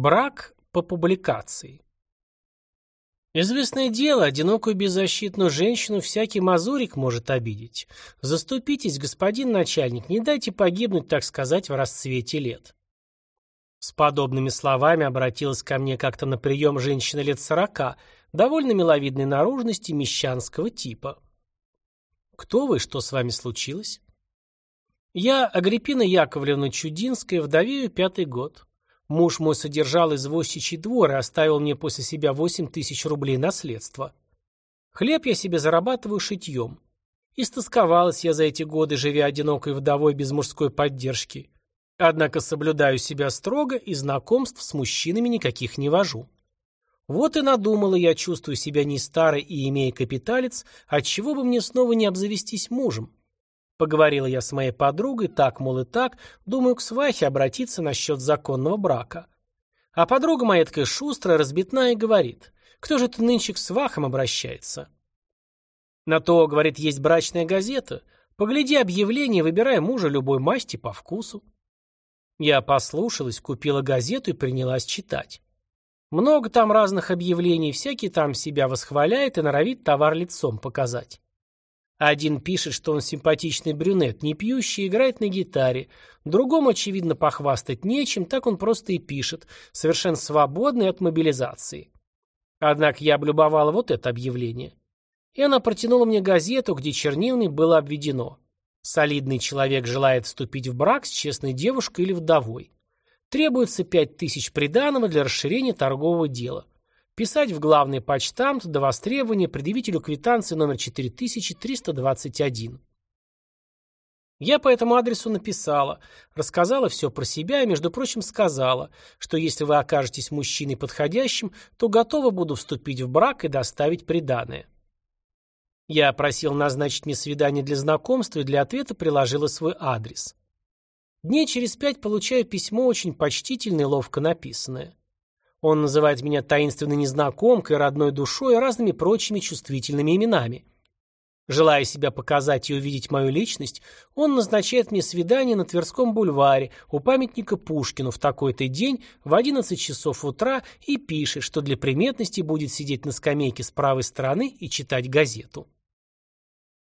Брак по публикации. Известное дело, одинокую беззащитную женщину всякий мазурик может обидеть. Заступитесь, господин начальник, не дайте погибнуть, так сказать, в расцвете лет. С подобными словами обратилась ко мне как-то на прием женщина лет сорока, довольно миловидной наружности мещанского типа. «Кто вы? Что с вами случилось?» «Я Агриппина Яковлевна Чудинская, вдовею пятый год. Муж мой содержал извозчичий двор и оставил мне после себя восемь тысяч рублей наследства. Хлеб я себе зарабатываю шитьем. Истосковалась я за эти годы, живя одинокой вдовой без мужской поддержки. Однако соблюдаю себя строго и знакомств с мужчинами никаких не вожу. Вот и надумала я, чувствую себя не старой и имея капиталец, отчего бы мне снова не обзавестись мужем. Поговорила я с моей подругой, так, мол, и так, думаю, к свахе обратиться насчет законного брака. А подруга моя такая шустрая, разбитная и говорит, кто же это нынче к свахам обращается? На то, говорит, есть брачная газета. Погляди объявление, выбирай мужа любой масти по вкусу. Я послушалась, купила газету и принялась читать. Много там разных объявлений, всякий там себя восхваляет и норовит товар лицом показать. Один пишет, что он симпатичный брюнет, не пьющий, играет на гитаре. Другому, очевидно, похвастать нечем, так он просто и пишет, совершенно свободный от мобилизации. Однако я облюбовала вот это объявление. И она протянула мне газету, где чернилами было обведено. Солидный человек желает вступить в брак с честной девушкой или вдовой. Требуется пять тысяч приданого для расширения торгового дела. Писать в главный почтамт до востребования предъявителю квитанции номер 4321. Я по этому адресу написала, рассказала все про себя и, между прочим, сказала, что если вы окажетесь мужчиной подходящим, то готова буду вступить в брак и доставить приданое. Я просил назначить мне свидание для знакомства и для ответа приложила свой адрес. Дней через пять получаю письмо очень почтительное и ловко написанное. Он называет меня таинственной незнакомкой, родной душой и разными прочими чувствительными именами. Желая себя показать и увидеть мою личность, он назначает мне свидание на Тверском бульваре у памятника Пушкину в такой-то день в 11 часов утра и пишет, что для приметности будет сидеть на скамейке с правой стороны и читать газету.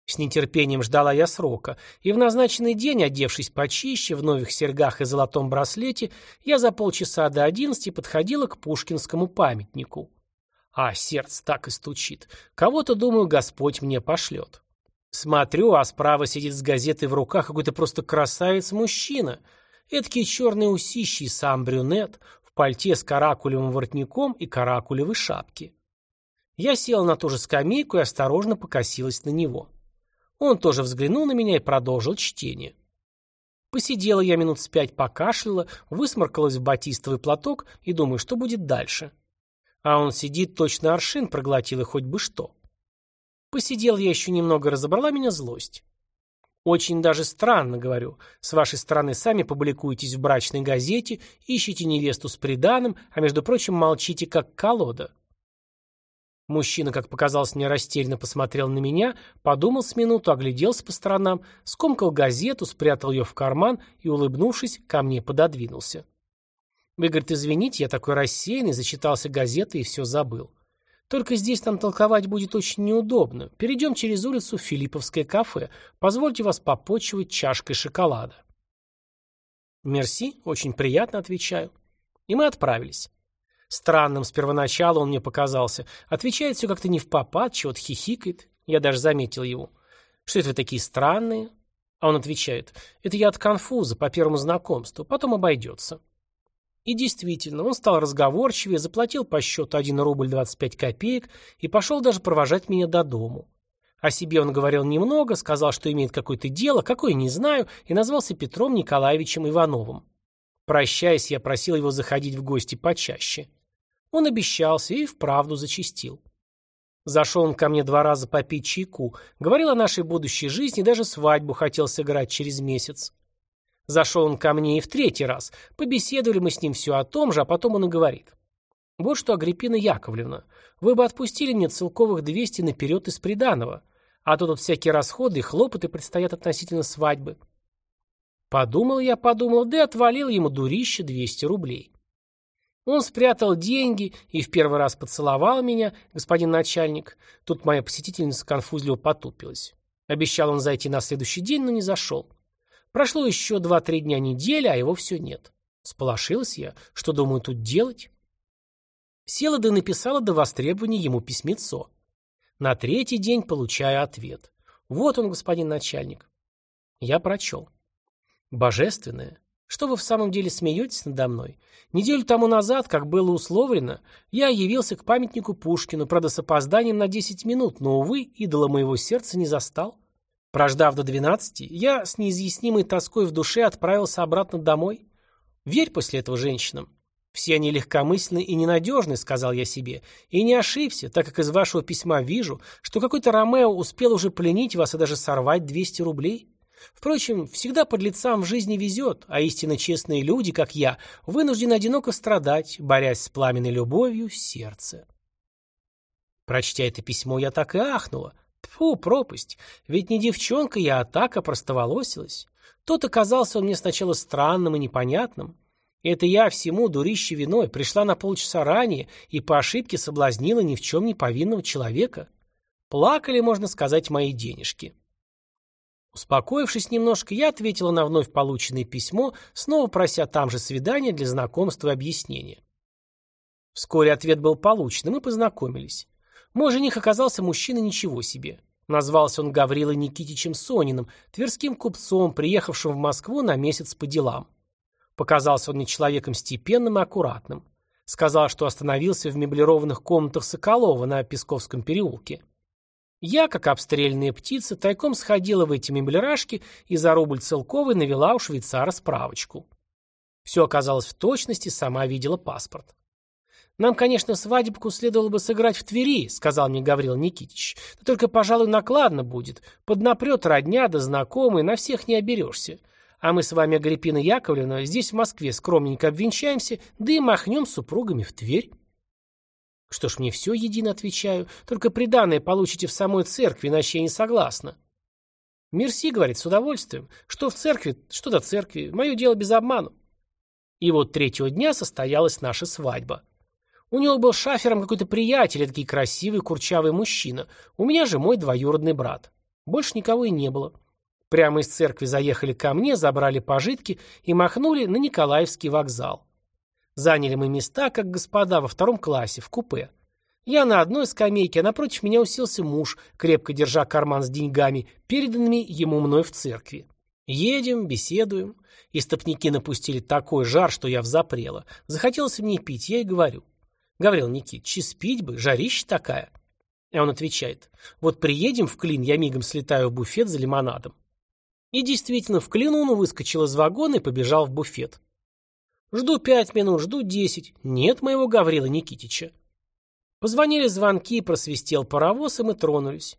С нетерпением ждала я срока, и в назначенный день, одевшись почище, в новых серьгах и золотом браслете, я за полчаса до одиннадцати подходила к Пушкинскому памятнику. А сердце так и стучит. Кого-то, думаю, Господь мне пошлет. Смотрю, а справа сидит с газетой в руках какой-то просто красавец-мужчина. Эдакие черные усищи и сам брюнет, в пальте с каракулевым воротником и каракулевой шапке. Я села на ту же скамейку и осторожно покосилась на него. Он тоже взглянул на меня и продолжил чтение. Посидела я минут с пять, покашляла, высморкалась в батистовый платок и думаю, что будет дальше. А он сидит, точно аршин проглотил и хоть бы что. Посидел я еще немного, разобрала меня злость. Очень даже странно, говорю. С вашей стороны сами публикуетесь в брачной газете, ищете невесту с приданым, а между прочим молчите как колода. Мужчина, как показалось мне, растерянно посмотрел на меня, подумал с минуту, огляделся по сторонам, скомкал газету, спрятал ее в карман и, улыбнувшись, ко мне пододвинулся. Вы, говорит, извините, я такой рассеянный, зачитался газетой и все забыл. Только здесь нам толковать будет очень неудобно. Перейдем через улицу в Филипповское кафе. Позвольте вас попочивать чашкой шоколада. Мерси, очень приятно, отвечаю. И мы отправились. Странным с первоначала он мне показался. Отвечает все как-то не в попад, чего-то хихикает. Я даже заметил его. Что это вы такие странные? А он отвечает, это я от конфуза, по первому знакомству, потом обойдется. И действительно, он стал разговорчивее, заплатил по счету 1 рубль 25 копеек и пошел даже провожать меня до дому. О себе он говорил немного, сказал, что имеет какое-то дело, какое не знаю, и назвался Петром Николаевичем Ивановым. Прощаясь, я просил его заходить в гости почаще. Он обещался и вправду зачистил. Зашел он ко мне два раза попить чайку, говорил о нашей будущей жизни, даже свадьбу хотел сыграть через месяц. Зашел он ко мне и в третий раз. Побеседовали мы с ним все о том же, а потом он и говорит. Вот что, Агриппина Яковлевна, вы бы отпустили мне целковых двести наперед из приданого, а то тут всякие расходы и хлопоты предстоят относительно свадьбы. Подумал я, подумал, да и отвалил ему дурище двести рублей. Он спрятал деньги и в первый раз поцеловал меня, господин начальник. Тут моя посетительница конфузливо потупилась. Обещал он зайти на следующий день, но не зашел. Прошло еще два-три дня недели, а его все нет. Сполошилась я. Что думаю тут делать? Села да написала до востребования ему письмецо. На третий день получаю ответ. Вот он, господин начальник. Я прочел. Божественное. Что вы в самом деле смеетесь надо мной? Неделю тому назад, как было условлено, я явился к памятнику Пушкину, правда, с опозданием на 10 минут, но, увы, идола моего сердца не застал. Прождав до 12, я с неизъяснимой тоской в душе отправился обратно домой. Верь после этого женщинам. Все они легкомысленны и ненадежны, сказал я себе, и не ошибся, так как из вашего письма вижу, что какой-то Ромео успел уже пленить вас и даже сорвать 200 рублей. Впрочем, всегда под лицам в жизни везет, а истинно честные люди, как я, вынуждены одиноко страдать, борясь с пламенной любовью в сердце. Прочтя это письмо, я так и ахнула. Тьфу, пропасть. Ведь не девчонка я, а так опростоволосилась. Тот оказался он мне сначала странным и непонятным. Это я всему, дурище виной, пришла на полчаса ранее и по ошибке соблазнила ни в чем не повинного человека. Плакали, можно сказать, мои денежки. Успокоившись немножко, я ответила на вновь полученное письмо, снова прося там же свидания для знакомства и объяснения. Вскоре ответ был получен, и мы познакомились. Мой жених оказался мужчиной ничего себе. Назвался он Гаврилой Никитичем Сониным, тверским купцом, приехавшим в Москву на месяц по делам. Показался он мне человеком степенным и аккуратным. Сказал, что остановился в меблированных комнатах Соколова на Песковском переулке. Я, как обстрельная птица, тайком сходила в эти меблерашки и за рубль целковый навела у швейцара справочку. Все оказалось в точности, сама видела паспорт. «Нам, конечно, свадебку следовало бы сыграть в Твери», — сказал мне Гаврил Никитич. «Да только, пожалуй, накладно будет. Поднапрет родня да знакомые, на всех не оберешься. А мы с вами, Агриппина Яковлевна, здесь, в Москве, скромненько обвенчаемся, да и махнем супругами в Тверь». Что ж, мне все едино отвечаю. Только приданное получите в самой церкви, иначе я не согласна. Мерси, говорит, с удовольствием. Что в церкви, что до церкви. Мое дело без обману. И вот третьего дня состоялась наша свадьба. У него был шафером какой-то приятель, такой красивый, курчавый мужчина. У меня же мой двоюродный брат. Больше никого и не было. Прямо из церкви заехали ко мне, забрали пожитки и махнули на Николаевский вокзал. Заняли мы места, как господа, во втором классе, в купе. Я на одной скамейке, а напротив меня уселся муж, крепко держа карман с деньгами, переданными ему мной в церкви. Едем, беседуем. Истопники напустили такой жар, что я взапрела. Захотелось мне пить, я и говорю. Гаврил Никитич, спить бы, жарища такая. А он отвечает, вот приедем в Клин, я мигом слетаю в буфет за лимонадом. И действительно, в Клину он выскочил из вагона и побежал в буфет. Жду пять минут, жду десять. Нет моего Гаврила Никитича. Позвонили звонки, просвистел паровоз, и мы тронулись.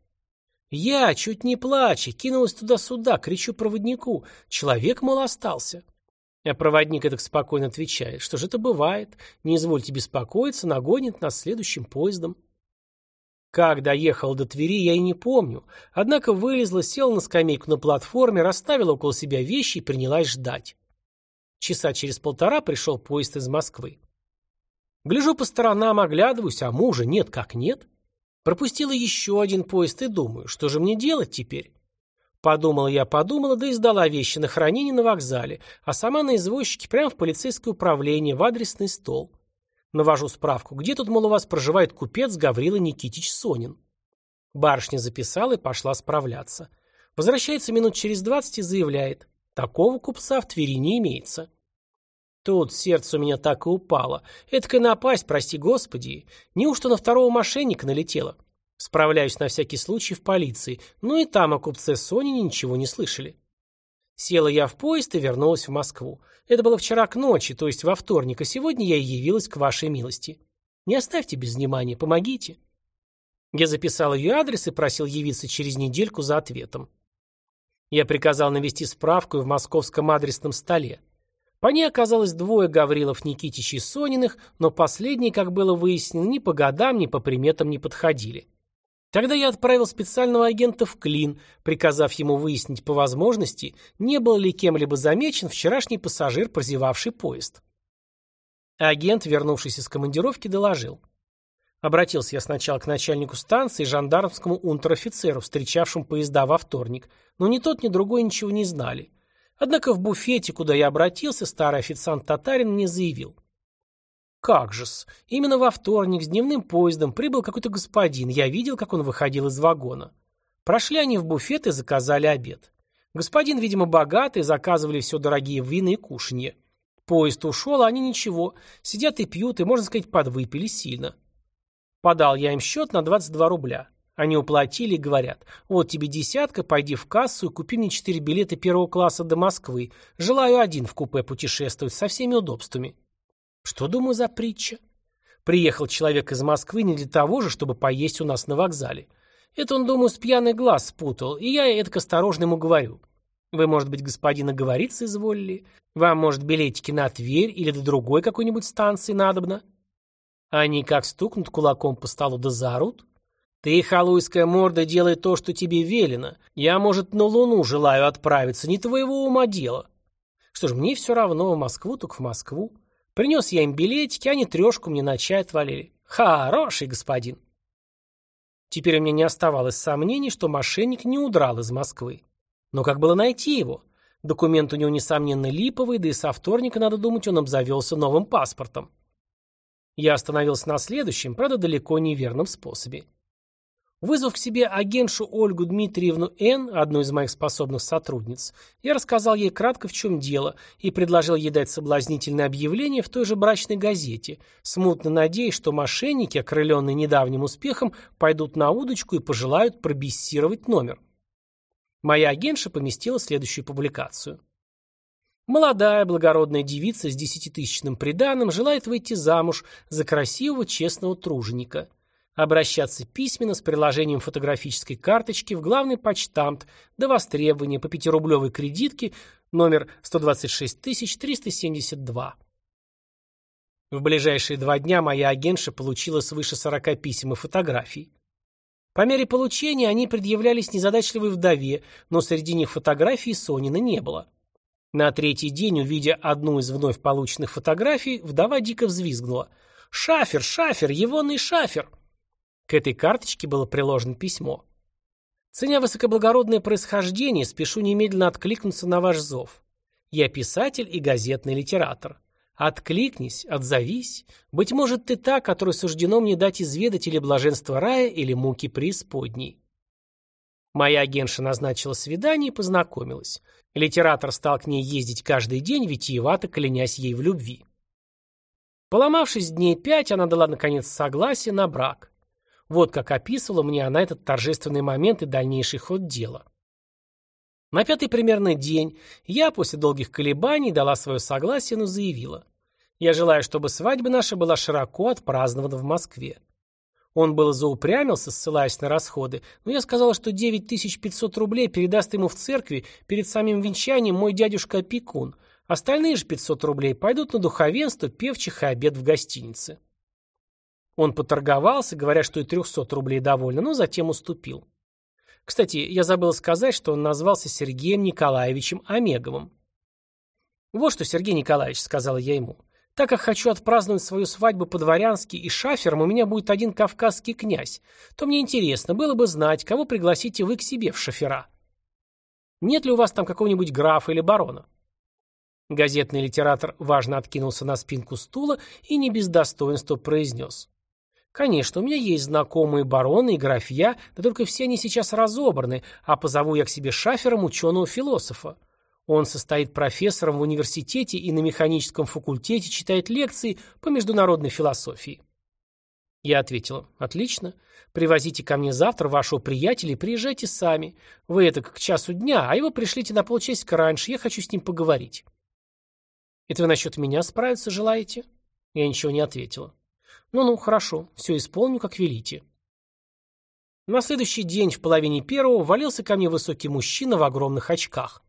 Я, чуть не плача, кинулась туда-сюда, кричу проводнику. Человек, мол, остался. А проводник так спокойно отвечает. Что же это бывает? Не извольте беспокоиться, нагонит нас следующим поездом. Как доехал до Твери, я и не помню. Однако вылезла, села на скамейку на платформе, расставила около себя вещи и принялась ждать. Часа через полтора пришел поезд из Москвы. Гляжу по сторонам, оглядываюсь, а мужа нет как нет. Пропустила еще один поезд и думаю, что же мне делать теперь? Подумала я, подумала, да и сдала вещи на хранение на вокзале, а сама на извозчике прямо в полицейское управление, в адресный стол. Навожу справку, где тут, мол, у вас проживает купец Гаврила Никитич Сонин. Барышня записала и пошла справляться. Возвращается минут через двадцать и заявляет. Такого купца в Твери не имеется. Тут сердце у меня так и упало. Эдакая напасть, прости господи. Неужто на второго мошенника налетело? Справляюсь на всякий случай в полиции, но и там о купце Сонине ничего не слышали. Села я в поезд и вернулась в Москву. Это было вчера к ночи, то есть во вторник, а сегодня я явилась к вашей милости. Не оставьте без внимания, помогите. Я записал ее адрес и просил явиться через недельку за ответом. Я приказал навести справку в московском адресном столе. По ней оказалось двое Гаврилов Никитич и Сониных, но последние, как было выяснено, ни по годам, ни по приметам не подходили. Тогда я отправил специального агента в Клин, приказав ему выяснить по возможности, не был ли кем-либо замечен вчерашний пассажир, прозевавший поезд. Агент, вернувшись из командировки, доложил. Обратился я сначала к начальнику станции жандармскому унтер-офицеру, встречавшему поезда во вторник, но ни тот, ни другой ничего не знали. Однако в буфете, куда я обратился, старый официант-татарин мне заявил. Как же-с, именно во вторник с дневным поездом прибыл какой-то господин, я видел, как он выходил из вагона. Прошли они в буфет и заказали обед. Господин, видимо, богатый, заказывали все дорогие вина и кушанье. Поезд ушел, а они ничего, сидят и пьют, и, можно сказать, подвыпили сильно. Подал я им счет на 22 рубля. Они уплатили и говорят, вот тебе десятка, пойди в кассу и купи мне четыре билета первого класса до Москвы. Желаю один в купе путешествовать со всеми удобствами. Что, думаю, за притча? Приехал человек из Москвы не для того же, чтобы поесть у нас на вокзале. Это он, думаю, с пьяный глаз спутал, и я это осторожно ему говорю. Вы, может быть, господина говориться изволили? Вам, может, билетики на Тверь или до другой какой-нибудь станции надобно? Они как стукнут кулаком по столу да заорут. Ты, халуйская морда, делай то, что тебе велено. Я, может, на Луну желаю отправиться, не твоего ума дело. Что ж, мне все равно, в Москву, так в Москву. Принес я им билетики, они трешку мне на чай отвалили. Хороший господин. Теперь у меня не оставалось сомнений, что мошенник не удрал из Москвы. Но как было найти его? Документ у него, несомненно, липовый, да и со вторника, надо думать, он обзавелся новым паспортом. Я остановился на следующем, правда, далеко не верном способе. Вызвав к себе агентшу Ольгу Дмитриевну Н., одну из моих способных сотрудниц, я рассказал ей кратко, в чем дело, и предложил ей дать соблазнительное объявление в той же брачной газете, смутно надеясь, что мошенники, окрыленные недавним успехом, пойдут на удочку и пожелают пробессировать номер. Моя агентша поместила следующую публикацию. Молодая благородная девица с десятитысячным приданым желает выйти замуж за красивого честного труженика. Обращаться письменно с приложением фотографической карточки в главный почтамт до востребования по пятирублевой кредитке номер 126372. В ближайшие два дня моя агентша получила свыше 40 писем и фотографий. По мере получения они предъявлялись незадачливой вдове, но среди них фотографий Сонина не было. На третий день, увидя одну из вновь полученных фотографий, вдова дико взвизгнула. «Шафер, шафер, егоный шафер!» К этой карточке было приложено письмо. Ценя высокоблагородное происхождение, спешу немедленно откликнуться на ваш зов. Я писатель и газетный литератор. Откликнись, отзовись. Быть может, ты та, которой суждено мне дать изведать или блаженство рая, или муки преисподней. Моя агентша назначила свидание и познакомилась. Литератор стал к ней ездить каждый день, витиевато клянясь ей в любви. Поломавшись дней пять, она дала, наконец, согласие на брак. Вот как описывала мне она этот торжественный момент и дальнейший ход дела. На пятый примерно день я после долгих колебаний дала свое согласие, но заявила. Я желаю, чтобы свадьба наша была широко отпразднована в Москве. Он было заупрямился, ссылаясь на расходы, но я сказала, что 9500 рублей передаст ему в церкви перед самим венчанием мой дядюшка-опекун. Остальные же 500 рублей пойдут на духовенство, певчих и обед в гостинице. Он поторговался, говоря, что и 300 рублей довольно, но затем уступил. Кстати, я забыл сказать, что он назвался Сергеем Николаевичем Омеговым. «Вот что, Сергей Николаевич», — сказала я ему, — «так как хочу отпраздновать свою свадьбу по-дворянски и шафером, у меня будет один кавказский князь, то мне интересно было бы знать, кого пригласите вы к себе в шофера. Нет ли у вас там какого-нибудь графа или барона?» Газетный литератор важно откинулся на спинку стула и не без достоинства произнес. Конечно, у меня есть знакомые бароны и графья, да только все они сейчас разобраны, а позову я к себе шафером ученого-философа. Он состоит профессором в университете и на механическом факультете читает лекции по международной философии. Я ответила, отлично, привозите ко мне завтра вашего приятеля и приезжайте сами. Вы это к часу дня, а его пришлите на полчасика раньше, я хочу с ним поговорить. Это вы насчет меня справиться желаете? Я ничего не ответила. «Ну-ну, хорошо, все исполню, как велите». На следующий день в половине первого валился ко мне высокий мужчина в огромных очках.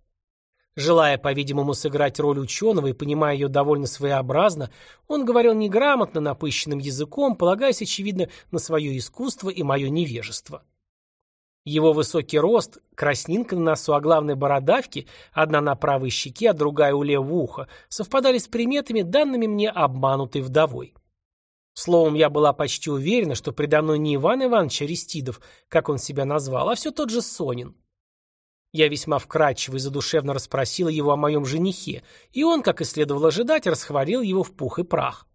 Желая, по-видимому, сыграть роль ученого и понимая ее довольно своеобразно, он говорил неграмотно, напыщенным языком, полагаясь, очевидно, на свое искусство и мое невежество. Его высокий рост, краснинка на носу, а главное бородавки, одна на правой щеке, а другая у левого уха, совпадали с приметами, данными мне обманутой вдовой. Словом, я была почти уверена, что предо мной не Иван Иванович Аристидов, как он себя назвал, а все тот же Сонин. Я весьма вкратчиво и задушевно расспросила его о моем женихе, и он, как и следовало ожидать, расхвалил его в пух и прах.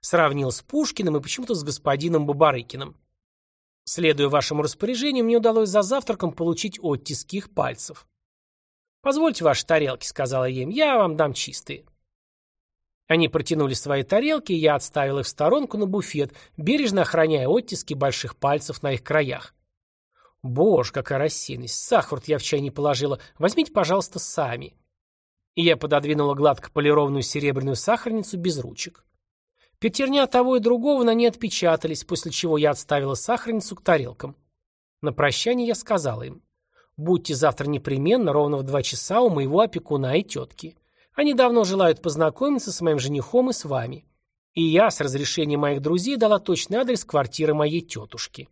Сравнил с Пушкиным и почему-то с господином Бабарыкиным. Следуя вашему распоряжению, мне удалось за завтраком получить оттиски их пальцев. «Позвольте ваши тарелки», — сказала я им, — «я вам дам чистые». Они протянули свои тарелки, и я отставил их в сторонку на буфет, бережно охраняя оттиски больших пальцев на их краях. Боже, какая рассеянность. Сахар я в чай не положила. Возьмите, пожалуйста, сами. И я пододвинула гладко полированную серебряную сахарницу без ручек. Пятерня того и другого на ней отпечатались, после чего я отставила сахарницу к тарелкам. На прощание я сказала им, будьте завтра непременно ровно в два часа у моего опекуна и тетки. Они давно желают познакомиться с моим женихом и с вами. И я, с разрешения моих друзей, дала точный адрес квартиры моей тетушки.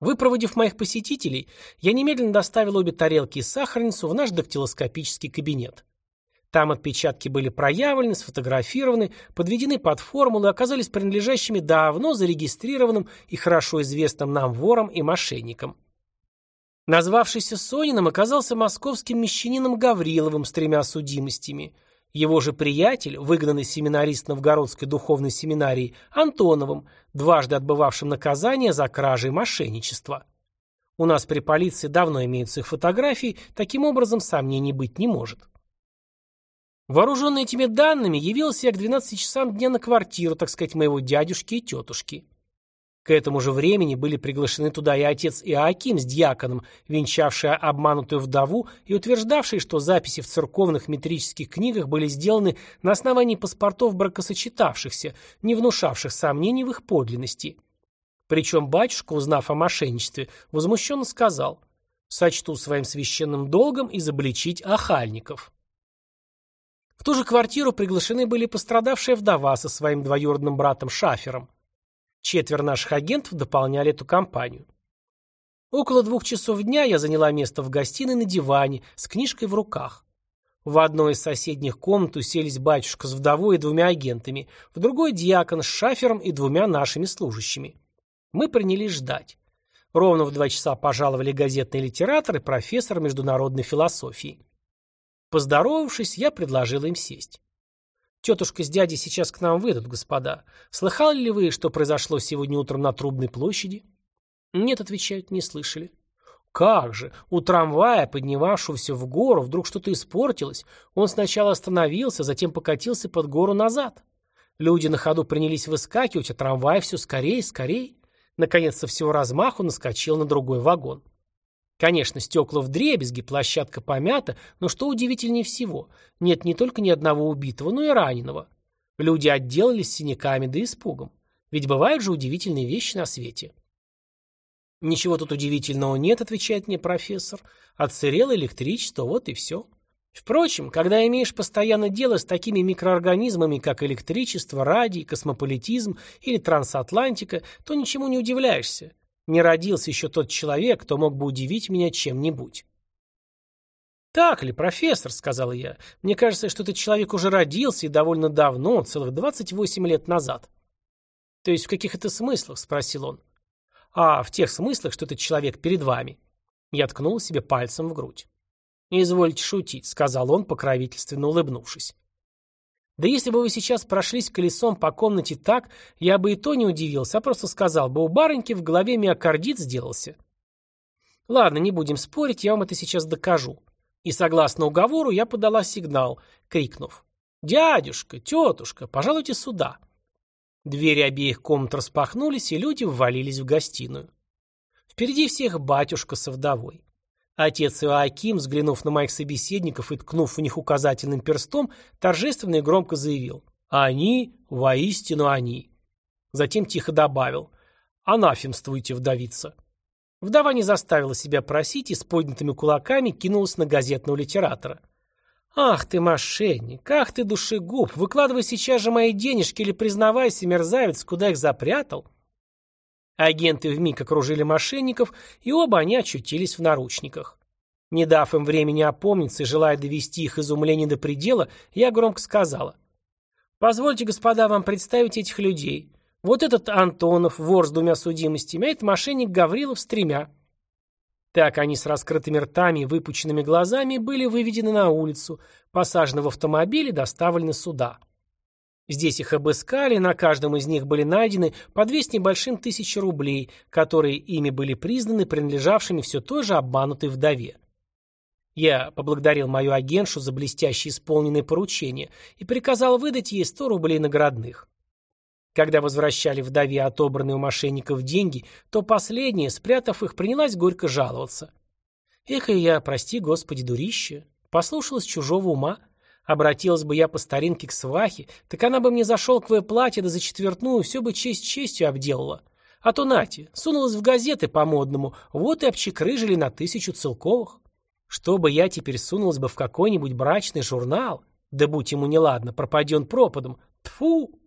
Выпроводив моих посетителей, я немедленно доставил обе тарелки и сахарницу в наш дактилоскопический кабинет. Там отпечатки были проявлены, сфотографированы, подведены под формулы и оказались принадлежащими давно зарегистрированным и хорошо известным нам ворам и мошенникам. Назвавшийся Сониным оказался московским мещанином Гавриловым с тремя судимостями. Его же приятель, выгнанный семинарист Новгородской духовной семинарии, Антоновым, дважды отбывавшим наказание за кражи и мошенничество. У нас при полиции давно имеются их фотографии, таким образом сомнений быть не может. Вооруженный этими данными, явился я к 12 часам дня на квартиру, так сказать, моего дядюшки и тетушки. К этому же времени были приглашены туда и отец Иоаким с дьяконом, венчавший обманутую вдову и утверждавший, что записи в церковных метрических книгах были сделаны на основании паспортов бракосочетавшихся, не внушавших сомнений в их подлинности. Причем батюшка, узнав о мошенничестве, возмущенно сказал «Сочту своим священным долгом изобличить охальников». В ту же квартиру приглашены были пострадавшая вдова со своим двоюродным братом Шафером. Четверо наших агентов дополняли эту компанию. Около двух часов дня я заняла место в гостиной на диване с книжкой в руках. В одной из соседних комнат уселись батюшка с вдовой и двумя агентами, в другой диакон с шафером и двумя нашими служащими. Мы принялись ждать. Ровно в два часа пожаловали газетный литератор и профессор международной философии. Поздоровавшись, я предложил им сесть. «Тетушка с дядей сейчас к нам выйдут, господа. Слыхали ли вы, что произошло сегодня утром на Трубной площади?» «Нет», — отвечают, — «не слышали». «Как же! У трамвая, поднимавшегося в гору, вдруг что-то испортилось. Он сначала остановился, затем покатился под гору назад. Люди на ходу принялись выскакивать, а трамвай все скорее, скорее. Наконец, со всего размаху наскочил на другой вагон. Конечно, стекла в дребезги, площадка помята, но что удивительнее всего, нет не только ни одного убитого, но и раненого. Люди отделались синяками да испугом. Ведь бывают же удивительные вещи на свете. «Ничего тут удивительного нет», — отвечает мне профессор. «Отсырело электричество, вот и все». Впрочем, когда имеешь постоянно дело с такими микроорганизмами, как электричество, радий, космополитизм или трансатлантика, то ничему не удивляешься. Не родился еще тот человек, кто мог бы удивить меня чем-нибудь. «Так ли, профессор?» — сказал я. «Мне кажется, что этот человек уже родился и довольно давно, целых 28 лет назад». «То есть в каких это смыслах?» — спросил он. «А, в тех смыслах, что этот человек перед вами». Я ткнул себе пальцем в грудь. «Извольте шутить», — сказал он, покровительственно улыбнувшись. Да если бы вы сейчас прошлись колесом по комнате так, я бы и то не удивился, а просто сказал бы, у барыньки в голове миокардит сделался. Ладно, не будем спорить, я вам это сейчас докажу. И согласно уговору я подала сигнал, крикнув. «Дядюшка, тетушка, пожалуйте сюда». Двери обеих комнат распахнулись, и люди ввалились в гостиную. Впереди всех батюшка со вдовой. Отец Иоаким, взглянув на моих собеседников и ткнув в них указательным перстом, торжественно и громко заявил «Они, воистину они». Затем тихо добавил «Анафемствуйте, вдовица». Вдова не заставила себя просить и с поднятыми кулаками кинулась на газетного литератора. «Ах ты, мошенник! Ах ты, душегуб! Выкладывай сейчас же мои денежки или признавайся, мерзавец, куда их запрятал!» Агенты вмиг окружили мошенников, и оба они очутились в наручниках. Не дав им времени опомниться и желая довести их изумление до предела, я громко сказала. «Позвольте, господа, вам представить этих людей. Вот этот Антонов, вор с двумя судимостями, а это мошенник Гаврилов с тремя». Так они с раскрытыми ртами и выпученными глазами были выведены на улицу, посажены в автомобиль и доставлены сюда. Здесь их обыскали, на каждом из них были найдены по две с небольшим тысячи рублей, которые ими были признаны принадлежавшими все той же обманутой вдове. Я поблагодарил мою агентшу за блестяще исполненное поручение и приказал выдать ей сто рублей наградных. Когда возвращали вдове отобранные у мошенников деньги, то последняя, спрятав их, принялась горько жаловаться. Эх, и я, прости, господи, дурище, послушалась чужого ума. Обратилась бы я по старинке к свахе, так она бы мне за шелковое платье да за четвертную все бы честь честью обделала. А то нате, сунулась в газеты по-модному, вот и обчекрыжили на тысячу целковых. Чтобы я теперь сунулась бы в какой-нибудь брачный журнал, да будь ему неладно, пропаден пропадом, тфу.